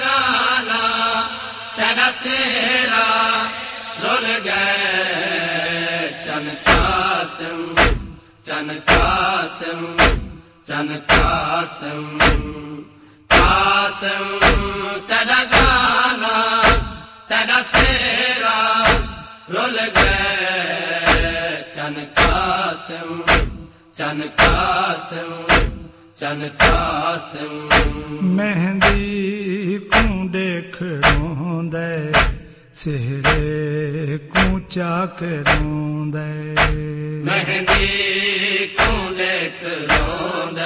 گانا تیرا سیرا، رول گئے چن قاسم چن قاسم چن قاسم قاسم تیرا گانا تیرا سیرا، رول گئے چن قاسم چن قاسم مہندی کو دیکھ روند سہرے کو چاک روند مہندی کو دیکھ روند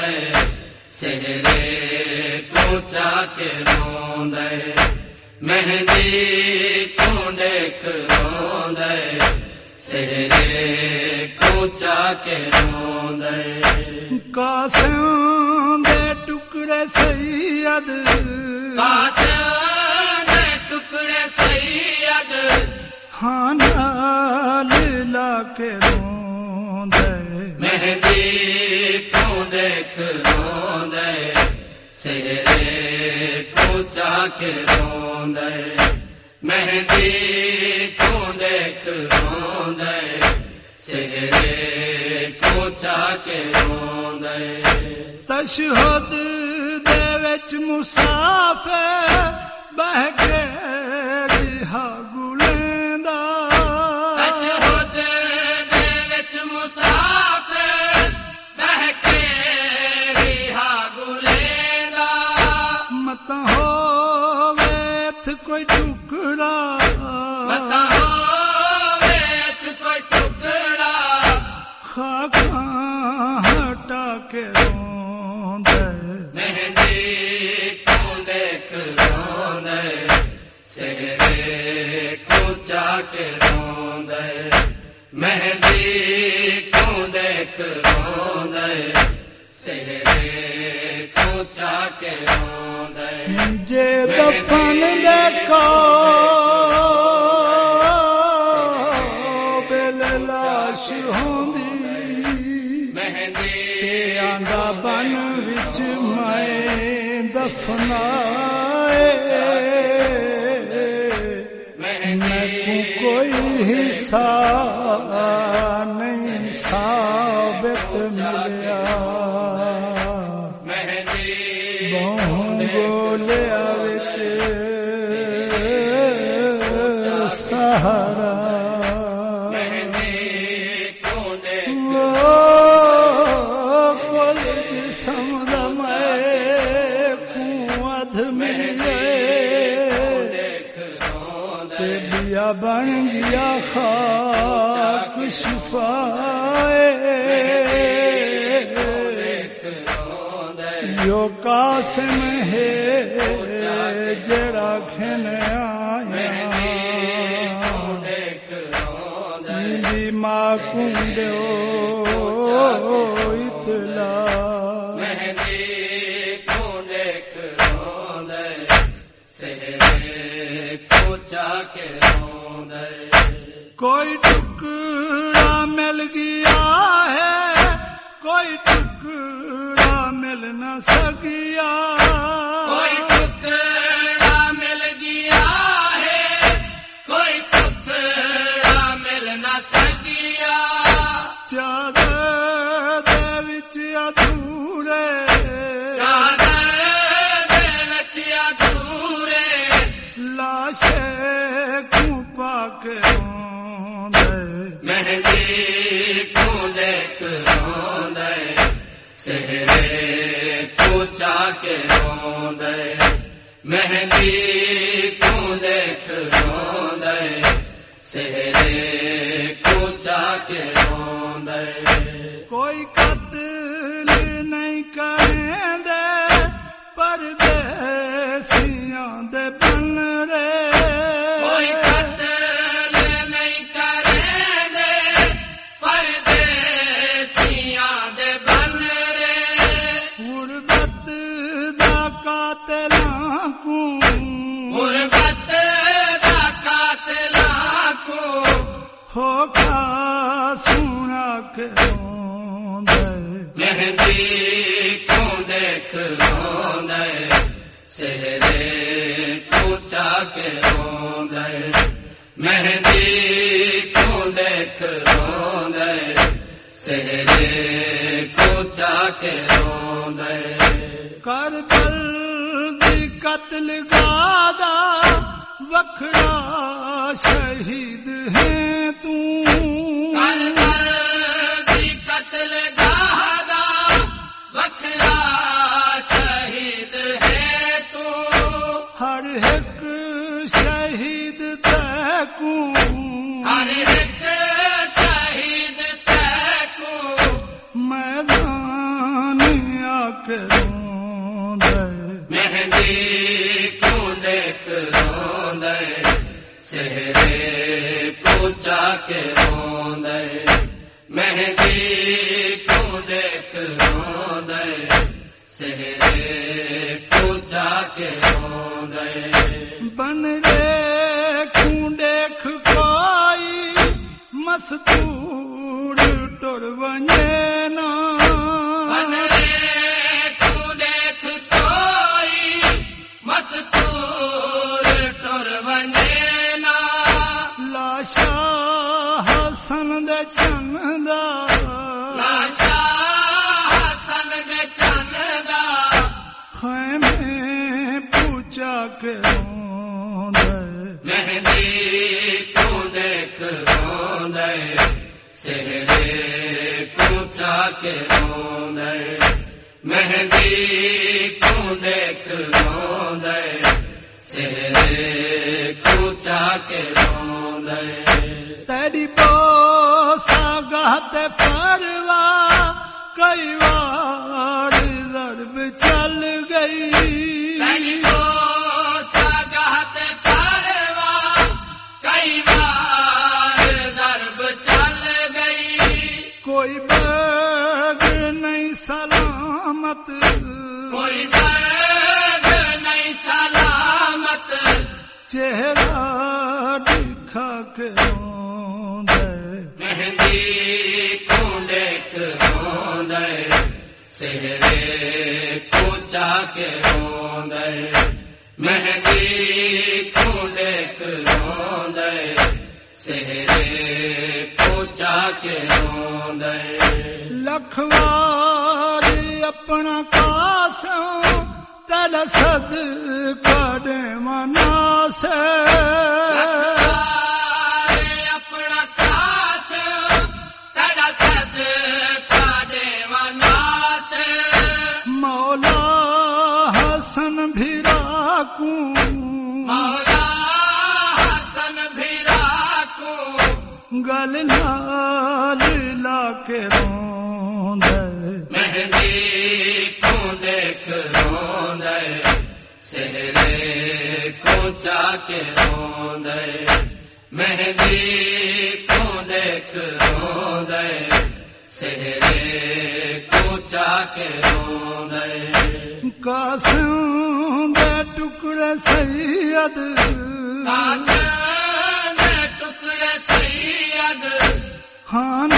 سہرے کو چاک روند مہندی کو دیکھ روند سہرے کو چاک روند قاسم دے ٹکڑے سید ٹکڑے سید ہاں نال لا کے روند مہندی کو دیکھ روند سہرے کو چا کے روند مہندی کو دیکھ روند سہرے کو چا کے روند تشہد وچ مسافر بہ دے وچ مسافر بہ کے مت ہو کوئی ٹکڑا سہرے کو چاٹ روند مہندی کو دیکھ روند سہرے چاٹ روند جے دفن دیکھو بل لاش ہوندی مہندی آندا بن وچ میں دفنائے کو کوئی حصہ نہیں ثابت ملیا مہندی بہوں گولیا وچ سہارا۔ سمد میں ادھ ملے دیا بن گیا خاک شفائے۔ دیکھ جو قاسم ہے جڑا کھن آیا۔ ماں کنڈو اطلاع۔ کے کوئی ٹکڑا مل گیا ہے کوئی ٹکڑا مل نہ سکیا۔ کوئی ٹکڑا مل گیا ہے کوئی ٹکڑا مل نہ سکیا۔ مہندی کو دیکھ کے مہندی کو دیکھ روند سہرے کو چا کے روند کوئی قتل نہیں کریں دے پردیسیاں غربت دا قاتلاں کو غربت دا قاتلاں کو ہو کھا سونا کے روندے مہندی کو دیکھ روند سہرے پوچھا کے رو گئے مہندی کو دیکھ رو گئے سہرے پوچھا کے رو قتل گادا وکھڑا شہید ہے تو۔ کے روندے، مہندی کو دیکھ روندے؟ پوچھا کے روندے؟ بن رے کوں کوئی مستور ٹر ونجے۔ پوچھا مہندی دیکھ سہرے مہندی تو دیکھ روندے سہرے تیری پوسا گہت پروا کئی کوئی بیگ نہیں سلامت۔ کوئی درد نہیں سلامت۔ چہرہ دکھا کے مہندی کو دیکھ روندے۔ سہرے پوچھا کے روندے۔ مہندی کو دیکھ روندے۔ سہرے کے لکھوار اپنا کاسوں تل سد کڈ منا سے اپنا کاس مولا حسن بھی راکوں مولا گل لال لا کے روندے مہندی کو دیکھ روندے سہرے کو چا کے روندے مہندی کو دیکھ روندے سہرے کو چا کے روندے قاسم دے ٹکڑے سید۔ ٹکڑے ہاں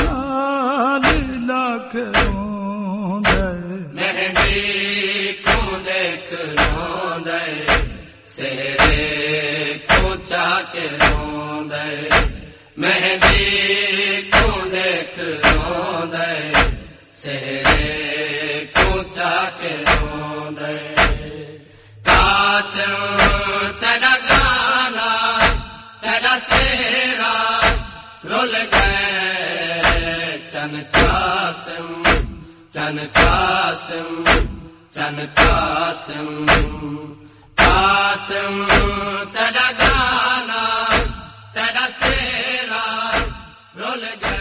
چن قاسم چن قاسم قاسم تیرا گانا تیرا سیرا رول جا